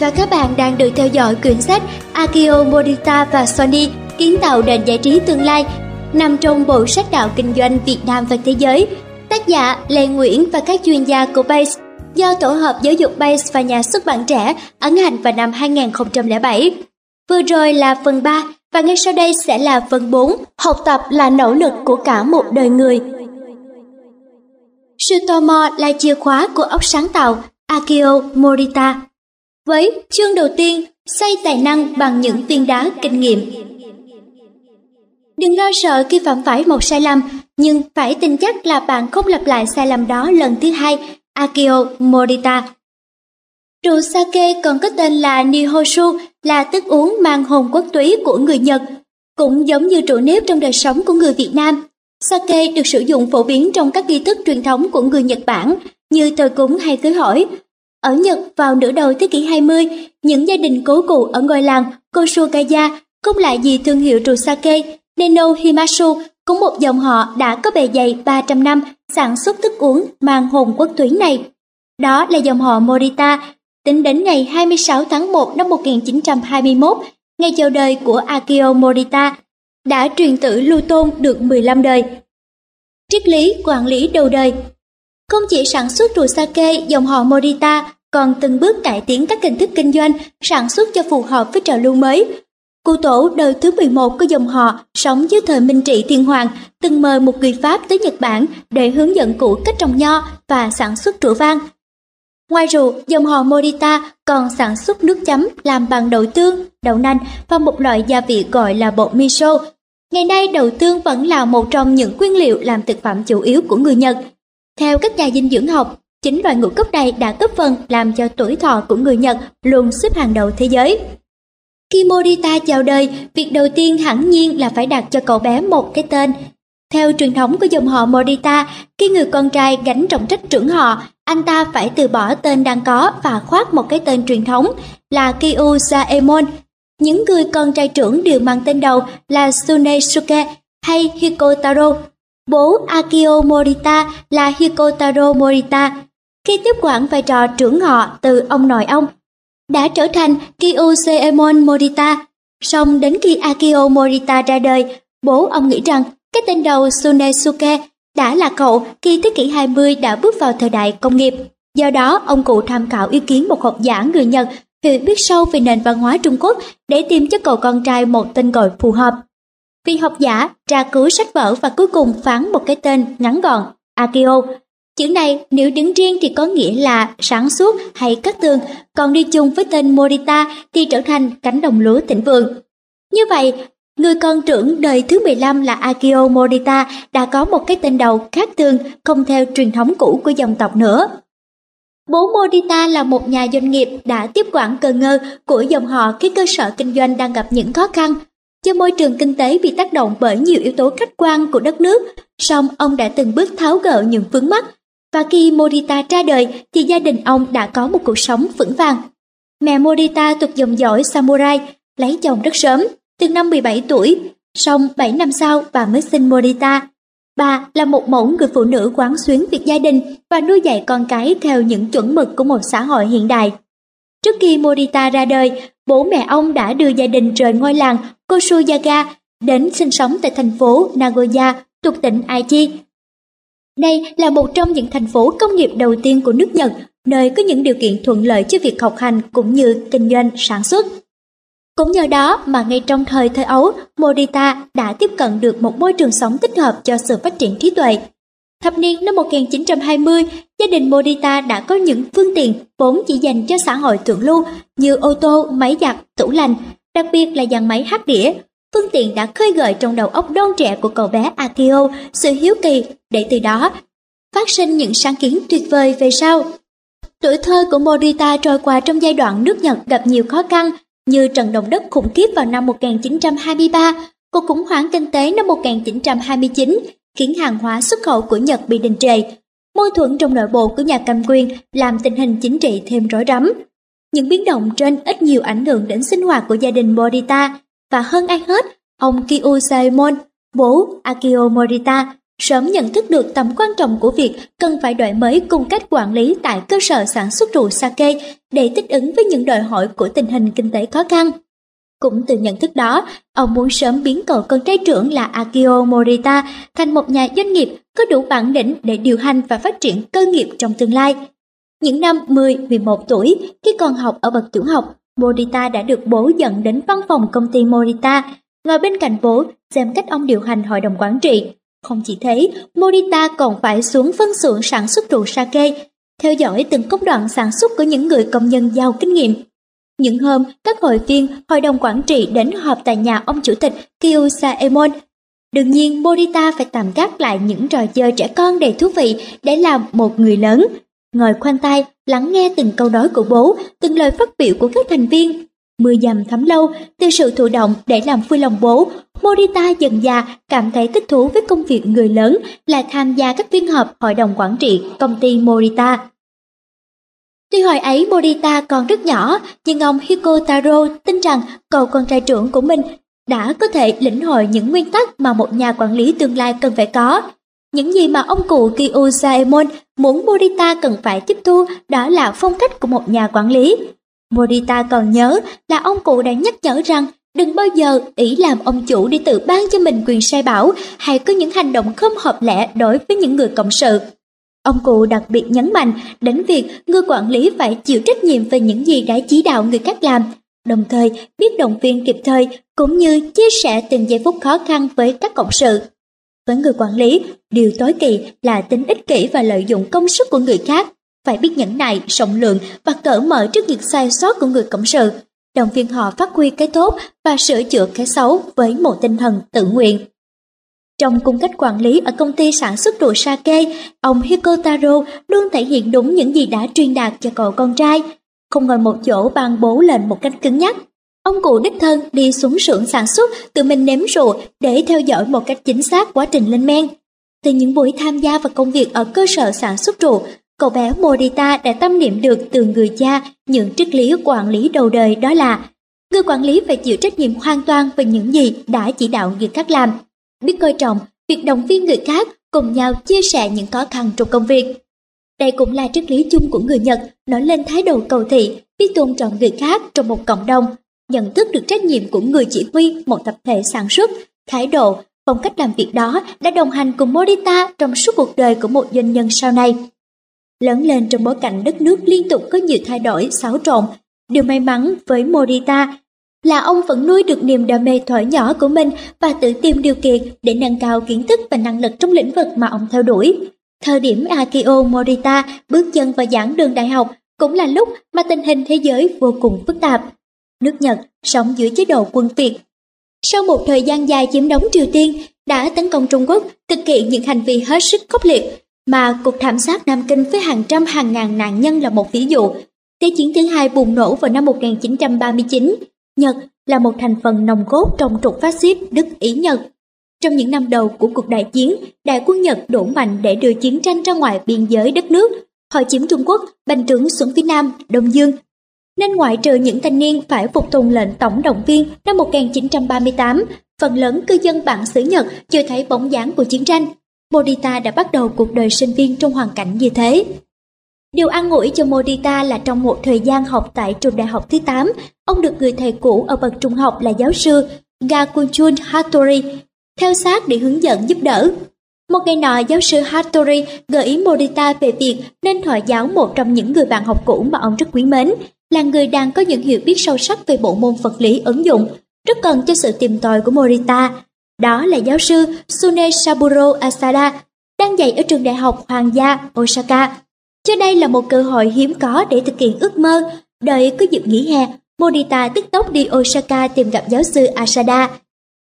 và các bạn đang được theo dõi quyển sách Akio Morita và Sony kiến tạo nền giải trí tương lai nằm trong bộ sách đạo kinh doanh Việt Nam và Thế giới. Tác giả Lê Nguyễn và các chuyên gia của Base do Tổ hợp Giáo dục Base và nhà xuất bản trẻ ấn hành vào năm 2007. Vừa rồi là phần 3 và ngay sau đây sẽ là phần 4, học tập là nỗ lực của cả một đời người. Sự tò mò là chìa khóa của óc sáng tạo Akio Morita. Với chương đầu tiên, xây tài năng bằng những viên đá kinh nghiệm. Đừng lo sợ khi phạm phải một sai lầm, nhưng phải tin chắc là bạn không lặp lại sai lầm đó lần thứ hai. Akio Morita Rượu sake còn có tên là Nihonshu là thức uống mang hồn quốc túy của người Nhật, cũng giống như rượu nếp trong đời sống của người Việt Nam. Sake được sử dụng phổ biến trong các nghi thức truyền thống của người Nhật Bản như thờ cúng hay cưới hỏi. Ở Nhật vào nửa đầu thế kỷ 20, những gia đình cố cụ ở ngôi làng Koshokaya không lại gì thương hiệu rượu sake, Neno Himasu cũng một dòng họ đã có bề dày 300 năm sản xuất thức uống mang hồn quốc túy này. Đó là dòng họ Morita, tính đến ngày 26 tháng 1 năm 1921, ngày chào đời của Akio Morita, đã truyền tử lưu tôn được 15 đời. Triết lý quản lý đầu đời Không chỉ sản xuất rượu sake, dòng họ Morita còn từng bước cải tiến các hình thức kinh doanh, sản xuất cho phù hợp với trào lưu mới. Cụ tổ đời thứ 11 của dòng họ sống dưới thời Minh Trị Thiên Hoàng từng mời một người Pháp tới Nhật Bản để hướng dẫn cụ cách trồng nho và sản xuất rượu vang. Ngoài rượu, dòng họ Morita còn sản xuất nước chấm làm bằng đậu tương, đậu nành và một loại gia vị gọi là bột miso. Ngày nay đậu tương vẫn là một trong những nguyên liệu làm thực phẩm chủ yếu của người Nhật. Theo các nhà dinh dưỡng học, chính loại ngũ cốc này đã góp phần làm cho tuổi thọ của người Nhật luôn xếp hàng đầu thế giới. Khi Morita chào đời, việc đầu tiên hẳn nhiên là phải đặt cho cậu bé một cái tên. Theo truyền thống của dòng họ Morita, khi người con trai gánh trọng trách trưởng họ, anh ta phải từ bỏ tên đang có và khoác một cái tên truyền thống là Kyu Saemon. Những người con trai trưởng đều mang tên đầu là Sunesuke hay Hikotaro. Bố Akio Morita là Hikotaro Morita. Khi tiếp quản vai trò trưởng họ từ ông nội ông, đã trở thành Kyu Morita. Song đến khi Akio Morita ra đời, bố ông nghĩ rằng cái tên đầu Sunesuke đã là cậu khi thế kỷ 20 đã bước vào thời đại công nghiệp. Do đó, ông cụ tham khảo ý kiến một học giả người Nhật hiểu biết sâu về nền văn hóa Trung Quốc để tìm cho cậu con trai một tên gọi phù hợp. Vì học giả tra cứu sách vở và cuối cùng phán một cái tên ngắn gọn, Akio. Chữ này nếu đứng riêng thì có nghĩa là sáng suốt hay cắt tường, còn đi chung với tên Morita thì trở thành cánh đồng lúa thịnh vượng. Như vậy, Người con trưởng đời thứ 15 là Akio Morita đã có một cái tên đầu khác thường, không theo truyền thống cũ của dòng tộc nữa. Bố Morita là một nhà doanh nghiệp đã tiếp quản cờ ngơ của dòng họ khi cơ sở kinh doanh đang gặp những khó khăn. Do môi trường kinh tế bị tác động bởi nhiều yếu tố khách quan của đất nước, song ông đã từng bước tháo gỡ những vướng mắt. Và khi Morita ra đời thì gia đình ông đã có một cuộc sống vững vàng. Mẹ Morita thuộc dòng dõi samurai, lấy chồng rất sớm, từ năm 17 tuổi, song 7 năm sau bà mới sinh Morita. Bà là một mẫu người phụ nữ quán xuyến việc gia đình và nuôi dạy con cái theo những chuẩn mực của một xã hội hiện đại. Trước khi Morita ra đời, bố mẹ ông đã đưa gia đình rời ngôi làng Kosuyaga đến sinh sống tại thành phố Nagoya thuộc tỉnh Aichi. Đây là một trong những thành phố công nghiệp đầu tiên của nước Nhật, nơi có những điều kiện thuận lợi cho việc học hành cũng như kinh doanh sản xuất. Cũng nhờ đó mà ngay trong thời thơ ấu, Morita đã tiếp cận được một môi trường sống thích hợp cho sự phát triển trí tuệ. Thập niên năm 1920, gia đình Morita đã có những phương tiện vốn chỉ dành cho xã hội thượng lưu như ô tô, máy giặt, tủ lạnh, đặc biệt là dàn máy hát đĩa. Phương tiện đã khơi gợi trong đầu óc non trẻ của cậu bé Akio sự hiếu kỳ để từ đó phát sinh những sáng kiến tuyệt vời về sau. Tuổi thơ của Morita trôi qua trong giai đoạn nước Nhật gặp nhiều khó khăn như trận động đất khủng khiếp vào năm 1923, cuộc khủng hoảng kinh tế năm 1929 khiến hàng hóa xuất khẩu của Nhật bị đình trệ. Mâu thuẫn trong nội bộ của nhà cầm quyền làm tình hình chính trị thêm rối rắm. Những biến động trên ít nhiều ảnh hưởng đến sinh hoạt của gia đình Morita và hơn ai hết, ông Kyu Saemon, bố Akio Morita, sớm nhận thức được tầm quan trọng của việc cần phải đổi mới cung cách quản lý tại cơ sở sản xuất rượu sake để thích ứng với những đòi hỏi của tình hình kinh tế khó khăn. Cũng từ nhận thức đó, ông muốn sớm biến cậu con trai trưởng là Akio Morita thành một nhà doanh nghiệp có đủ bản lĩnh để điều hành và phát triển cơ nghiệp trong tương lai. Những năm 10-11 tuổi, khi còn học ở bậc tiểu học, Morita đã được bố dẫn đến văn phòng công ty Morita, ngồi bên cạnh bố xem cách ông điều hành hội đồng quản trị. Không chỉ thế, Morita còn phải xuống phân xưởng sản xuất rượu sake, theo dõi từng công đoạn sản xuất của những người công nhân giàu kinh nghiệm những hôm, các hội viên hội đồng quản trị đến họp tại nhà ông chủ tịch Kyusaemon. Đương nhiên, Morita phải tạm gác lại những trò chơi trẻ con đầy thú vị để làm một người lớn. Ngồi khoanh tay, lắng nghe từng câu nói của bố, từng lời phát biểu của các thành viên. Mưa dầm thấm lâu, từ sự thụ động để làm vui lòng bố, Morita dần già cảm thấy thích thú với công việc người lớn là tham gia các phiên họp hội đồng quản trị công ty Morita. Tuy hồi ấy Morita còn rất nhỏ, nhưng ông Hiko Taro tin rằng cậu con trai trưởng của mình đã có thể lĩnh hội những nguyên tắc mà một nhà quản lý tương lai cần phải có. Những gì mà ông cụ Kyu muốn Morita cần phải tiếp thu đó là phong cách của một nhà quản lý. Morita còn nhớ là ông cụ đã nhắc nhở rằng đừng bao giờ ý làm ông chủ đi tự ban cho mình quyền sai bảo hay có những hành động không hợp lẽ đối với những người cộng sự. Ông cụ đặc biệt nhấn mạnh đến việc người quản lý phải chịu trách nhiệm về những gì đã chỉ đạo người khác làm, đồng thời biết động viên kịp thời cũng như chia sẻ từng giây phút khó khăn với các cộng sự. Với người quản lý, điều tối kỵ là tính ích kỷ và lợi dụng công sức của người khác, phải biết nhẫn nại, rộng lượng và cởi mở trước những sai sót của người cộng sự, động viên họ phát huy cái tốt và sửa chữa cái xấu với một tinh thần tự nguyện. Trong cung cách quản lý ở công ty sản xuất đồ sake, ông Hikotaro luôn thể hiện đúng những gì đã truyền đạt cho cậu con trai, không ngồi một chỗ ban bố lệnh một cách cứng nhắc. Ông cụ đích thân đi xuống xưởng sản xuất tự mình nếm rượu để theo dõi một cách chính xác quá trình lên men. Từ những buổi tham gia vào công việc ở cơ sở sản xuất rượu, cậu bé Morita đã tâm niệm được từ người cha những triết lý quản lý đầu đời đó là người quản lý phải chịu trách nhiệm hoàn toàn về những gì đã chỉ đạo người khác làm biết coi trọng việc động viên người khác cùng nhau chia sẻ những khó khăn trong công việc. Đây cũng là triết lý chung của người Nhật nói lên thái độ cầu thị, biết tôn trọng người khác trong một cộng đồng, nhận thức được trách nhiệm của người chỉ huy một tập thể sản xuất, thái độ, phong cách làm việc đó đã đồng hành cùng Morita trong suốt cuộc đời của một doanh nhân sau này. Lớn lên trong bối cảnh đất nước liên tục có nhiều thay đổi, xáo trộn, điều may mắn với Morita là ông vẫn nuôi được niềm đam mê thổi nhỏ của mình và tự tìm điều kiện để nâng cao kiến thức và năng lực trong lĩnh vực mà ông theo đuổi. Thời điểm Akio Morita bước chân vào giảng đường đại học cũng là lúc mà tình hình thế giới vô cùng phức tạp. Nước Nhật sống dưới chế độ quân Việt. Sau một thời gian dài chiếm đóng Triều Tiên, đã tấn công Trung Quốc, thực hiện những hành vi hết sức khốc liệt, mà cuộc thảm sát Nam Kinh với hàng trăm hàng ngàn nạn nhân là một ví dụ. Thế chiến thứ hai bùng nổ vào năm 1939, Nhật là một thành phần nòng cốt trong trục phát xít Đức Ý Nhật. Trong những năm đầu của cuộc đại chiến, đại quân Nhật đổ mạnh để đưa chiến tranh ra ngoài biên giới đất nước. Họ chiếm Trung Quốc, bành trướng xuống phía Nam, Đông Dương. Nên ngoại trừ những thanh niên phải phục tùng lệnh tổng động viên năm 1938, phần lớn cư dân bản xứ Nhật chưa thấy bóng dáng của chiến tranh. Modita đã bắt đầu cuộc đời sinh viên trong hoàn cảnh như thế. Điều an ủi cho Modita là trong một thời gian học tại trường đại học thứ 8, ông được người thầy cũ ở bậc trung học là giáo sư Gakuchun Hattori theo sát để hướng dẫn giúp đỡ. Một ngày nọ, giáo sư Hattori gợi ý Modita về việc nên thọ giáo một trong những người bạn học cũ mà ông rất quý mến, là người đang có những hiểu biết sâu sắc về bộ môn vật lý ứng dụng, rất cần cho sự tìm tòi của Morita. Đó là giáo sư Sune Saburo Asada, đang dạy ở trường đại học Hoàng gia Osaka. Cho đây là một cơ hội hiếm có để thực hiện ước mơ. Đợi có dịp nghỉ hè, Morita tức tốc đi Osaka tìm gặp giáo sư Asada.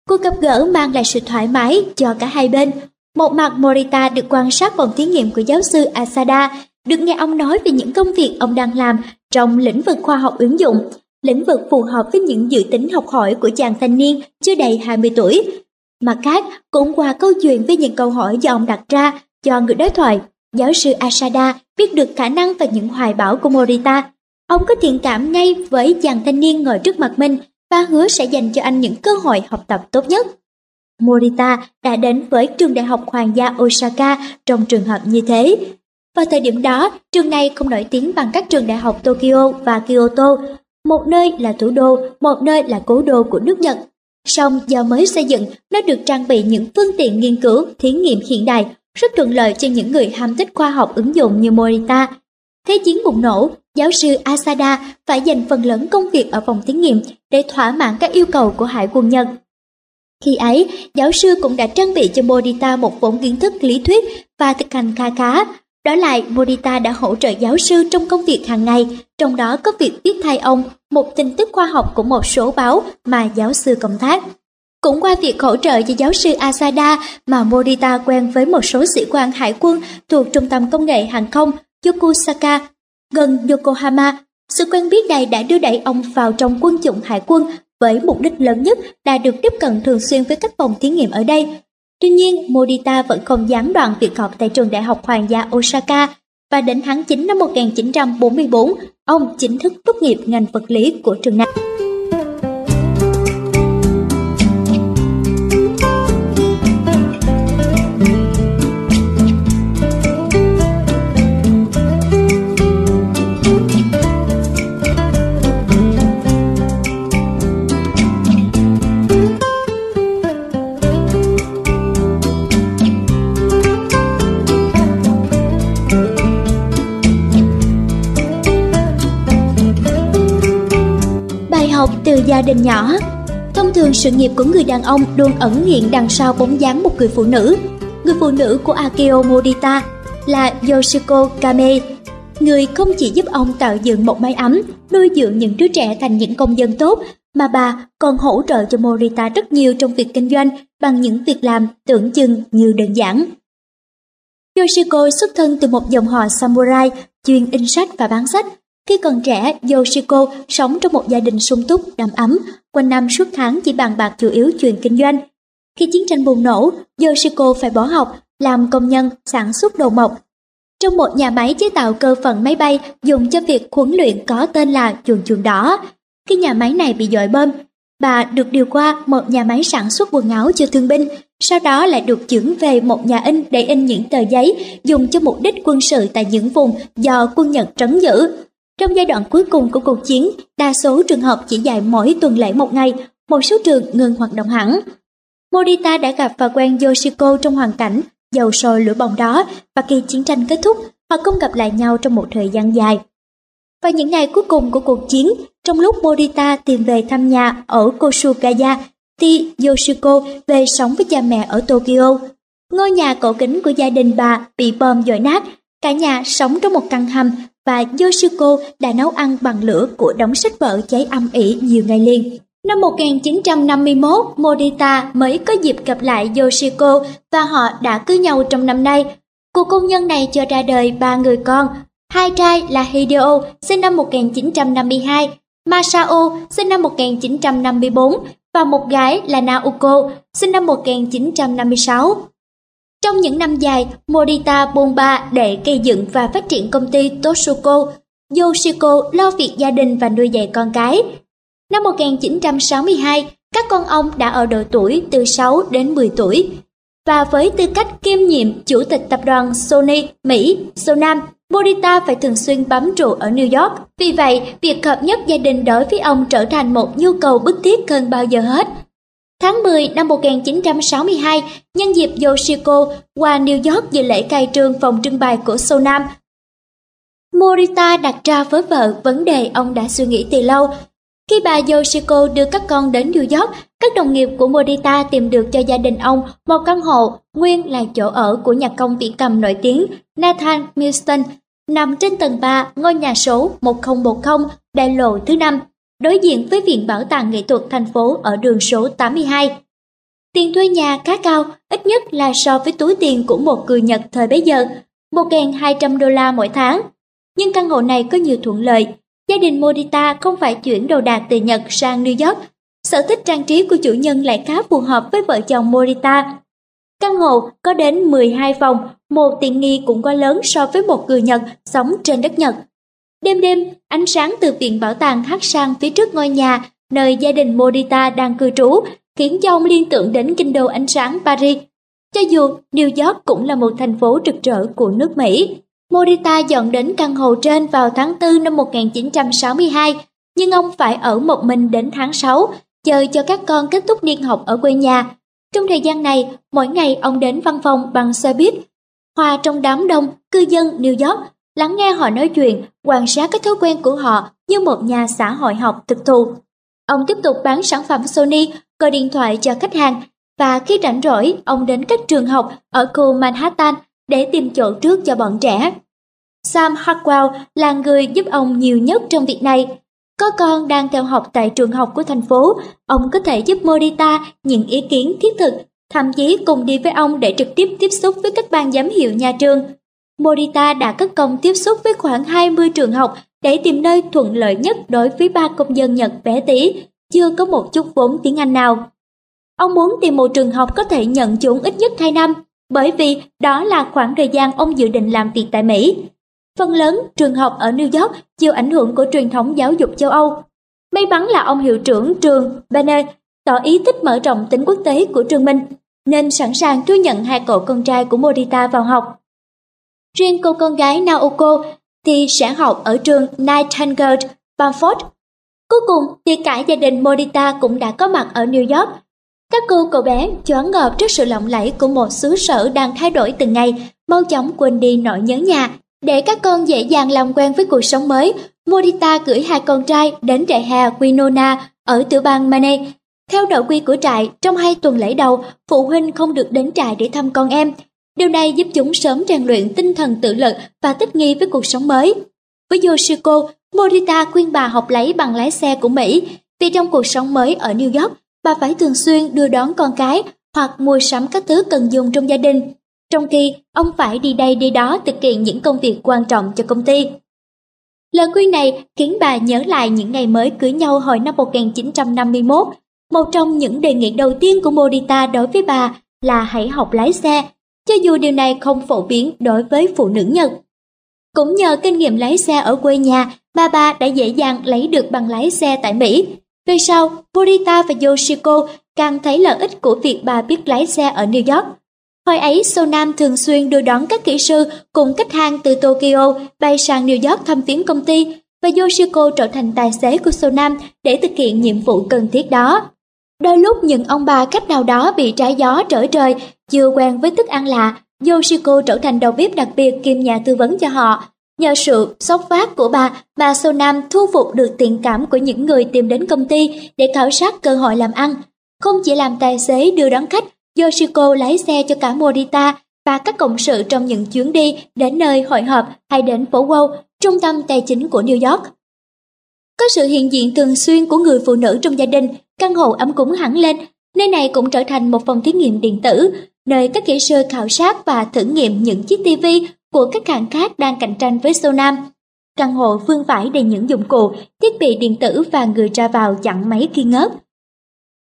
Cuộc gặp gỡ mang lại sự thoải mái cho cả hai bên. Một mặt Morita được quan sát phòng thí nghiệm của giáo sư Asada, được nghe ông nói về những công việc ông đang làm trong lĩnh vực khoa học ứng dụng, lĩnh vực phù hợp với những dự tính học hỏi của chàng thanh niên chưa đầy 20 tuổi. Mặt khác, cũng qua câu chuyện với những câu hỏi do ông đặt ra cho người đối thoại Giáo sư Asada biết được khả năng và những hoài bão của Morita. Ông có thiện cảm ngay với chàng thanh niên ngồi trước mặt mình và hứa sẽ dành cho anh những cơ hội học tập tốt nhất. Morita đã đến với trường đại học hoàng gia Osaka trong trường hợp như thế. Vào thời điểm đó, trường này không nổi tiếng bằng các trường đại học Tokyo và Kyoto, một nơi là thủ đô, một nơi là cố đô của nước Nhật. Song do mới xây dựng, nó được trang bị những phương tiện nghiên cứu, thí nghiệm hiện đại, rất thuận lợi cho những người ham thích khoa học ứng dụng như Morita. Thế chiến bùng nổ, giáo sư Asada phải dành phần lớn công việc ở phòng thí nghiệm để thỏa mãn các yêu cầu của Hải quân Nhật. Khi ấy, giáo sư cũng đã trang bị cho Morita một vốn kiến thức lý thuyết và thực hành kha khá. Đó lại, Morita đã hỗ trợ giáo sư trong công việc hàng ngày, trong đó có việc viết thay ông một tin tức khoa học của một số báo mà giáo sư công tác. Cũng qua việc hỗ trợ cho giáo sư Asada mà Morita quen với một số sĩ quan hải quân thuộc Trung tâm Công nghệ Hàng không Yokusaka gần Yokohama. Sự quen biết này đã đưa đẩy ông vào trong quân chủng hải quân với mục đích lớn nhất là được tiếp cận thường xuyên với các phòng thí nghiệm ở đây. Tuy nhiên, Morita vẫn không gián đoạn việc học tại trường đại học Hoàng gia Osaka và đến tháng 9 năm 1944, ông chính thức tốt nghiệp ngành vật lý của trường này. Gia đình nhỏ. Thông thường sự nghiệp của người đàn ông luôn ẩn hiện đằng sau bóng dáng một người phụ nữ. Người phụ nữ của Akio Morita là Yoshiko Kame, người không chỉ giúp ông tạo dựng một mái ấm, nuôi dưỡng những đứa trẻ thành những công dân tốt, mà bà còn hỗ trợ cho Morita rất nhiều trong việc kinh doanh bằng những việc làm tưởng chừng như đơn giản. Yoshiko xuất thân từ một dòng họ samurai chuyên in sách và bán sách, khi còn trẻ, Yoshiko sống trong một gia đình sung túc, đầm ấm, quanh năm suốt tháng chỉ bàn bạc chủ yếu chuyện kinh doanh. Khi chiến tranh bùng nổ, Yoshiko phải bỏ học, làm công nhân sản xuất đồ mộc. Trong một nhà máy chế tạo cơ phận máy bay dùng cho việc huấn luyện có tên là chuồng chuồng đỏ. Khi nhà máy này bị dội bom, bà được điều qua một nhà máy sản xuất quần áo cho thương binh, sau đó lại được chuyển về một nhà in để in những tờ giấy dùng cho mục đích quân sự tại những vùng do quân Nhật trấn giữ. Trong giai đoạn cuối cùng của cuộc chiến, đa số trường học chỉ dạy mỗi tuần lễ một ngày, một số trường ngừng hoạt động hẳn. Morita đã gặp và quen Yoshiko trong hoàn cảnh dầu sôi lửa bỏng đó và khi chiến tranh kết thúc, họ không gặp lại nhau trong một thời gian dài. Vào những ngày cuối cùng của cuộc chiến, trong lúc Morita tìm về thăm nhà ở Kosugaya, thì Yoshiko về sống với cha mẹ ở Tokyo. Ngôi nhà cổ kính của gia đình bà bị bom dội nát, cả nhà sống trong một căn hầm và Yoshiko đã nấu ăn bằng lửa của đống sách vở cháy âm ỉ nhiều ngày liền. Năm 1951, Morita mới có dịp gặp lại Yoshiko và họ đã cưới nhau trong năm nay. cô công nhân này cho ra đời ba người con, hai trai là Hideo sinh năm 1952, Masao sinh năm 1954 và một gái là Naoko sinh năm 1956. Trong những năm dài, Morita buôn ba để gây dựng và phát triển công ty Toshuko. Yoshiko lo việc gia đình và nuôi dạy con cái. Năm 1962, các con ông đã ở độ tuổi từ 6 đến 10 tuổi. Và với tư cách kiêm nhiệm chủ tịch tập đoàn Sony Mỹ, Sonam, Morita phải thường xuyên bám trụ ở New York. Vì vậy, việc hợp nhất gia đình đối với ông trở thành một nhu cầu bức thiết hơn bao giờ hết. Tháng 10 năm 1962, nhân dịp Yoshiko qua New York dự lễ khai trương phòng trưng bày của Sonam, Morita đặt ra với vợ vấn đề ông đã suy nghĩ từ lâu. Khi bà Yoshiko đưa các con đến New York, các đồng nghiệp của Morita tìm được cho gia đình ông một căn hộ nguyên là chỗ ở của nhạc công viễn cầm nổi tiếng Nathan Milston, nằm trên tầng 3 ngôi nhà số 1010 đại lộ thứ năm đối diện với Viện Bảo tàng Nghệ thuật thành phố ở đường số 82. Tiền thuê nhà khá cao, ít nhất là so với túi tiền của một người Nhật thời bấy giờ, 1.200 đô la mỗi tháng. Nhưng căn hộ này có nhiều thuận lợi. Gia đình Morita không phải chuyển đồ đạc từ Nhật sang New York. Sở thích trang trí của chủ nhân lại khá phù hợp với vợ chồng Morita. Căn hộ có đến 12 phòng, một tiện nghi cũng quá lớn so với một người Nhật sống trên đất Nhật. Đêm đêm, ánh sáng từ viện bảo tàng hắt sang phía trước ngôi nhà nơi gia đình Morita đang cư trú, khiến cho ông liên tưởng đến kinh đô ánh sáng Paris. Cho dù New York cũng là một thành phố rực rỡ của nước Mỹ, Morita dọn đến căn hộ trên vào tháng 4 năm 1962, nhưng ông phải ở một mình đến tháng 6, chờ cho các con kết thúc niên học ở quê nhà. Trong thời gian này, mỗi ngày ông đến văn phòng bằng xe buýt, hòa trong đám đông cư dân New York, lắng nghe họ nói chuyện, quan sát các thói quen của họ như một nhà xã hội học thực thụ. Ông tiếp tục bán sản phẩm Sony, gọi điện thoại cho khách hàng, và khi rảnh rỗi, ông đến các trường học ở khu Manhattan để tìm chỗ trước cho bọn trẻ. Sam Hartwell là người giúp ông nhiều nhất trong việc này. Có con đang theo học tại trường học của thành phố, ông có thể giúp Morita những ý kiến thiết thực, thậm chí cùng đi với ông để trực tiếp tiếp xúc với các ban giám hiệu nhà trường. Morita đã cất công tiếp xúc với khoảng 20 trường học để tìm nơi thuận lợi nhất đối với ba công dân Nhật bé tí, chưa có một chút vốn tiếng Anh nào. Ông muốn tìm một trường học có thể nhận chúng ít nhất 2 năm, bởi vì đó là khoảng thời gian ông dự định làm việc tại Mỹ. Phần lớn trường học ở New York chịu ảnh hưởng của truyền thống giáo dục châu Âu. May mắn là ông hiệu trưởng trường Bennett tỏ ý thích mở rộng tính quốc tế của trường mình, nên sẵn sàng thu nhận hai cậu con trai của Morita vào học. Riêng cô con gái Naoko thì sẽ học ở trường Nightingale, Bamford. Cuối cùng thì cả gia đình Morita cũng đã có mặt ở New York. Các cô cậu bé choáng ngợp trước sự lộng lẫy của một xứ sở đang thay đổi từng ngày, mau chóng quên đi nỗi nhớ nhà để các con dễ dàng làm quen với cuộc sống mới, Morita gửi hai con trai đến trại hè Winona ở tiểu bang Maine. Theo nội quy của trại, trong hai tuần lễ đầu, phụ huynh không được đến trại để thăm con em. Điều này giúp chúng sớm rèn luyện tinh thần tự lực và thích nghi với cuộc sống mới. Với Yoshiko, Morita khuyên bà học lấy bằng lái xe của Mỹ, vì trong cuộc sống mới ở New York, bà phải thường xuyên đưa đón con cái hoặc mua sắm các thứ cần dùng trong gia đình trong khi ông phải đi đây đi đó thực hiện những công việc quan trọng cho công ty. Lời khuyên này khiến bà nhớ lại những ngày mới cưới nhau hồi năm 1951. Một trong những đề nghị đầu tiên của Morita đối với bà là hãy học lái xe, cho dù điều này không phổ biến đối với phụ nữ Nhật. Cũng nhờ kinh nghiệm lái xe ở quê nhà mà bà đã dễ dàng lấy được bằng lái xe tại Mỹ. Về sau, Morita và Yoshiko càng thấy lợi ích của việc bà biết lái xe ở New York. Hồi ấy, Sonam thường xuyên đưa đón các kỹ sư cùng khách hàng từ Tokyo bay sang New York thăm viếng công ty và Yoshiko trở thành tài xế của Sonam để thực hiện nhiệm vụ cần thiết đó. Đôi lúc những ông bà cách nào đó bị trái gió trở trời, chưa quen với thức ăn lạ, Yoshiko trở thành đầu bếp đặc biệt kiêm nhà tư vấn cho họ. Nhờ sự sốc phát của bà, bà Sonam thu phục được thiện cảm của những người tìm đến công ty để khảo sát cơ hội làm ăn. Không chỉ làm tài xế đưa đón khách Yoshiko lái xe cho cả Morita và các cộng sự trong những chuyến đi đến nơi hội họp hay đến phố Wall, trung tâm tài chính của New York. Có sự hiện diện thường xuyên của người phụ nữ trong gia đình, căn hộ ấm cúng hẳn lên, nơi này cũng trở thành một phòng thí nghiệm điện tử, nơi các kỹ sư khảo sát và thử nghiệm những chiếc TV của các hãng khác đang cạnh tranh với Sonam. Căn hộ vương vãi đầy những dụng cụ, thiết bị điện tử và người ra vào chặn máy khi ngớt.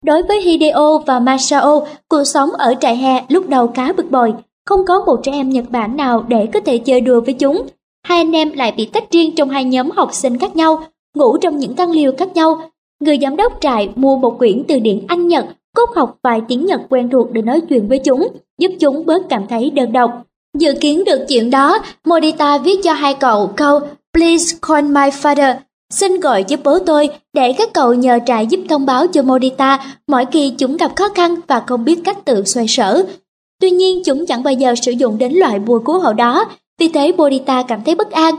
Đối với Hideo và Masao, cuộc sống ở trại hè lúc đầu khá bực bội, không có một trẻ em Nhật Bản nào để có thể chơi đùa với chúng. Hai anh em lại bị tách riêng trong hai nhóm học sinh khác nhau, ngủ trong những căn liều khác nhau. Người giám đốc trại mua một quyển từ điển Anh Nhật, cốt học vài tiếng Nhật quen thuộc để nói chuyện với chúng, giúp chúng bớt cảm thấy đơn độc. Dự kiến được chuyện đó, Morita viết cho hai cậu câu Please call my father Xin gọi giúp bố tôi để các cậu nhờ trại giúp thông báo cho Morita mỗi khi chúng gặp khó khăn và không biết cách tự xoay sở. Tuy nhiên chúng chẳng bao giờ sử dụng đến loại bùa cứu hộ đó, vì thế Morita cảm thấy bất an.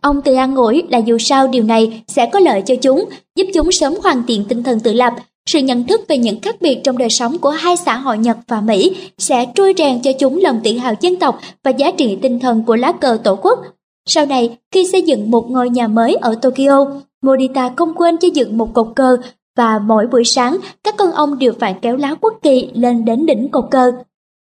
Ông tự an ủi là dù sao điều này sẽ có lợi cho chúng, giúp chúng sớm hoàn thiện tinh thần tự lập. Sự nhận thức về những khác biệt trong đời sống của hai xã hội Nhật và Mỹ sẽ trôi rèn cho chúng lòng tự hào dân tộc và giá trị tinh thần của lá cờ tổ quốc sau này, khi xây dựng một ngôi nhà mới ở Tokyo, Morita không quên xây dựng một cột cờ và mỗi buổi sáng các con ông đều phải kéo lá quốc kỳ lên đến đỉnh cột cờ.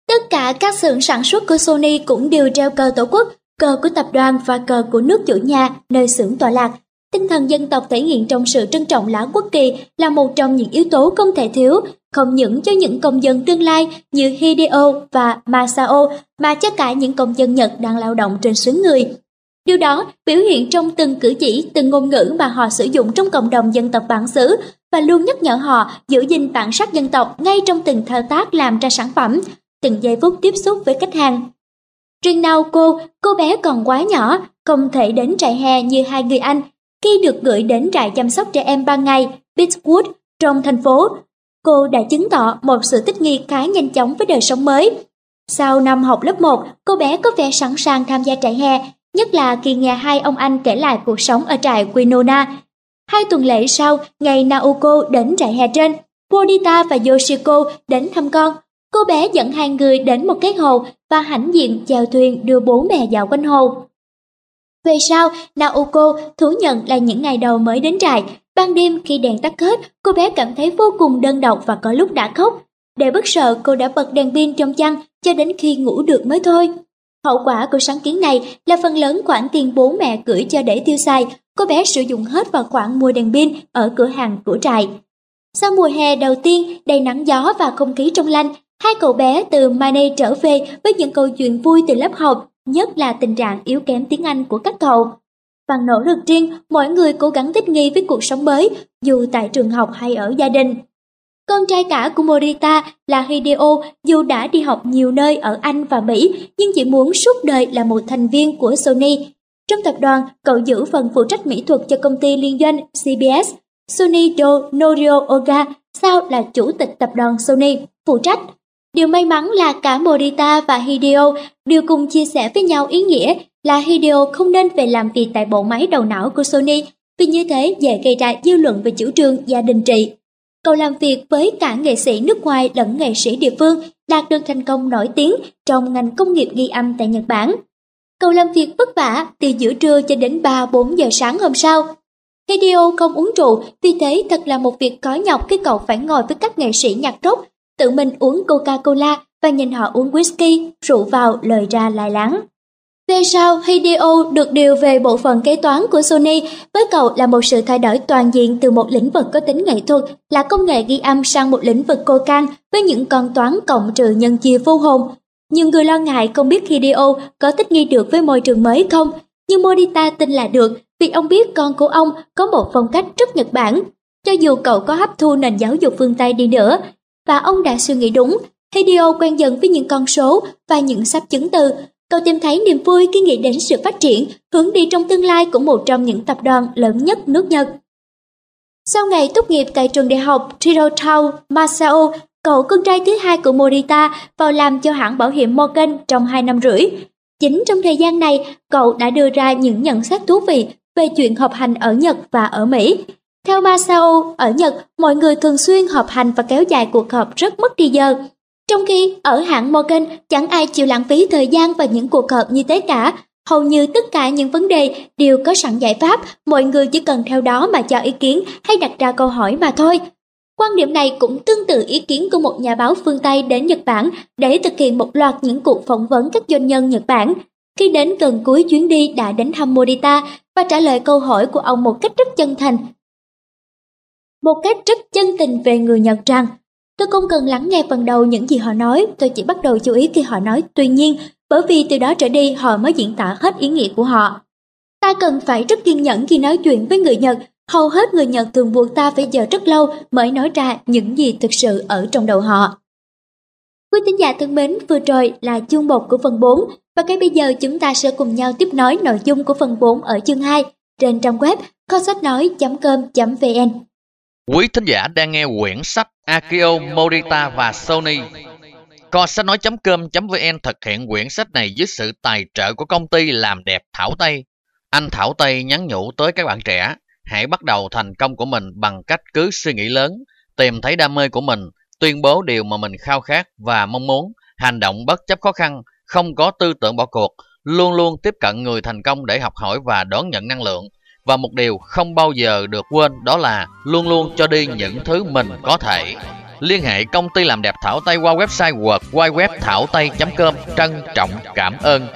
Tất cả các xưởng sản xuất của Sony cũng đều treo cờ tổ quốc, cờ của tập đoàn và cờ của nước chủ nhà nơi xưởng tọa lạc. Tinh thần dân tộc thể hiện trong sự trân trọng lá quốc kỳ là một trong những yếu tố không thể thiếu, không những cho những công dân tương lai như Hideo và Masao mà cho cả những công dân Nhật đang lao động trên xứ người. Điều đó biểu hiện trong từng cử chỉ, từng ngôn ngữ mà họ sử dụng trong cộng đồng dân tộc bản xứ và luôn nhắc nhở họ giữ gìn bản sắc dân tộc ngay trong từng thao tác làm ra sản phẩm, từng giây phút tiếp xúc với khách hàng. Riêng nào cô, cô bé còn quá nhỏ, không thể đến trại hè như hai người anh. Khi được gửi đến trại chăm sóc trẻ em ban ngày, Beechwood, trong thành phố, cô đã chứng tỏ một sự thích nghi khá nhanh chóng với đời sống mới. Sau năm học lớp 1, cô bé có vẻ sẵn sàng tham gia trại hè, nhất là khi nghe hai ông anh kể lại cuộc sống ở trại Winona. Hai tuần lễ sau, ngày Naoko đến trại hè trên, Bonita và Yoshiko đến thăm con. Cô bé dẫn hai người đến một cái hồ và hãnh diện chèo thuyền đưa bố mẹ dạo quanh hồ. Về sau, Naoko thú nhận là những ngày đầu mới đến trại, ban đêm khi đèn tắt hết, cô bé cảm thấy vô cùng đơn độc và có lúc đã khóc. Để bất sợ, cô đã bật đèn pin trong chăn cho đến khi ngủ được mới thôi. Hậu quả của sáng kiến này là phần lớn khoản tiền bố mẹ gửi cho để tiêu xài, cô bé sử dụng hết vào khoản mua đèn pin ở cửa hàng của trại. Sau mùa hè đầu tiên đầy nắng gió và không khí trong lành, hai cậu bé từ Mane trở về với những câu chuyện vui từ lớp học, nhất là tình trạng yếu kém tiếng Anh của các cậu. Bằng nỗ lực riêng, mỗi người cố gắng thích nghi với cuộc sống mới, dù tại trường học hay ở gia đình. Con trai cả của Morita là Hideo dù đã đi học nhiều nơi ở Anh và Mỹ nhưng chỉ muốn suốt đời là một thành viên của Sony. Trong tập đoàn, cậu giữ phần phụ trách mỹ thuật cho công ty liên doanh CBS. Sony do Norio Oga sau là chủ tịch tập đoàn Sony, phụ trách. Điều may mắn là cả Morita và Hideo đều cùng chia sẻ với nhau ý nghĩa là Hideo không nên về làm việc tại bộ máy đầu não của Sony vì như thế dễ gây ra dư luận về chủ trương gia đình trị. Cậu làm việc với cả nghệ sĩ nước ngoài lẫn nghệ sĩ địa phương, đạt được thành công nổi tiếng trong ngành công nghiệp ghi âm tại Nhật Bản. Cậu làm việc vất vả từ giữa trưa cho đến 3-4 giờ sáng hôm sau. Hideo không uống rượu, vì thế thật là một việc khó nhọc khi cậu phải ngồi với các nghệ sĩ nhạc rock, tự mình uống Coca-Cola và nhìn họ uống whisky, rượu vào lời ra lai láng. Về sau, Hideo được điều về bộ phận kế toán của Sony, với cậu là một sự thay đổi toàn diện từ một lĩnh vực có tính nghệ thuật là công nghệ ghi âm sang một lĩnh vực cô can với những con toán cộng trừ nhân chia vô hồn. Nhưng người lo ngại không biết Hideo có thích nghi được với môi trường mới không, nhưng Morita tin là được vì ông biết con của ông có một phong cách rất Nhật Bản. Cho dù cậu có hấp thu nền giáo dục phương Tây đi nữa, và ông đã suy nghĩ đúng, Hideo quen dần với những con số và những sắp chứng từ Cậu tìm thấy niềm vui khi nghĩ đến sự phát triển, hướng đi trong tương lai của một trong những tập đoàn lớn nhất nước Nhật. Sau ngày tốt nghiệp tại trường đại học Town Masao, cậu con trai thứ hai của Morita vào làm cho hãng bảo hiểm Morgan trong hai năm rưỡi. Chính trong thời gian này, cậu đã đưa ra những nhận xét thú vị về chuyện học hành ở Nhật và ở Mỹ. Theo Masao, ở Nhật, mọi người thường xuyên họp hành và kéo dài cuộc họp rất mất đi giờ. Trong khi ở hãng Morgan chẳng ai chịu lãng phí thời gian vào những cuộc họp như thế cả, hầu như tất cả những vấn đề đều có sẵn giải pháp, mọi người chỉ cần theo đó mà cho ý kiến hay đặt ra câu hỏi mà thôi. Quan điểm này cũng tương tự ý kiến của một nhà báo phương Tây đến Nhật Bản để thực hiện một loạt những cuộc phỏng vấn các doanh nhân Nhật Bản. Khi đến gần cuối chuyến đi đã đến thăm Morita và trả lời câu hỏi của ông một cách rất chân thành. Một cách rất chân tình về người Nhật rằng Tôi không cần lắng nghe phần đầu những gì họ nói, tôi chỉ bắt đầu chú ý khi họ nói tuy nhiên, bởi vì từ đó trở đi họ mới diễn tả hết ý nghĩa của họ. Ta cần phải rất kiên nhẫn khi nói chuyện với người Nhật, hầu hết người Nhật thường buộc ta phải chờ rất lâu mới nói ra những gì thực sự ở trong đầu họ. Quý tín giả thân mến, vừa rồi là chương 1 của phần 4 và cái bây giờ chúng ta sẽ cùng nhau tiếp nối nội dung của phần 4 ở chương 2 trên trang web kho sách nói.com.vn. Quý thính giả đang nghe quyển sách Akio Morita và Sony. Co sách nói.com.vn thực hiện quyển sách này dưới sự tài trợ của công ty làm đẹp Thảo Tây. Anh Thảo Tây nhắn nhủ tới các bạn trẻ, hãy bắt đầu thành công của mình bằng cách cứ suy nghĩ lớn, tìm thấy đam mê của mình, tuyên bố điều mà mình khao khát và mong muốn, hành động bất chấp khó khăn, không có tư tưởng bỏ cuộc, luôn luôn tiếp cận người thành công để học hỏi và đón nhận năng lượng, và một điều không bao giờ được quên đó là luôn luôn cho đi những thứ mình có thể. Liên hệ công ty làm đẹp Thảo Tây qua website www.thảo tây.com. Trân trọng cảm ơn.